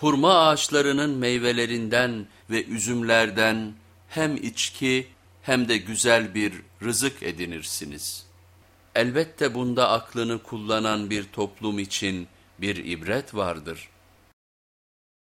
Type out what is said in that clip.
hurma ağaçlarının meyvelerinden ve üzümlerden hem içki hem de güzel bir rızık edinirsiniz. Elbette bunda aklını kullanan bir toplum için bir ibret vardır.''